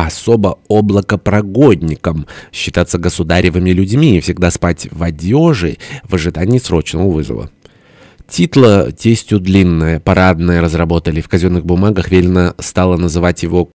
а особо облакопрогодникам считаться государевыми людьми и всегда спать в одежи в ожидании срочного вызова. Титла тестью длинная, парадная разработали. В казенных бумагах велено стало называть его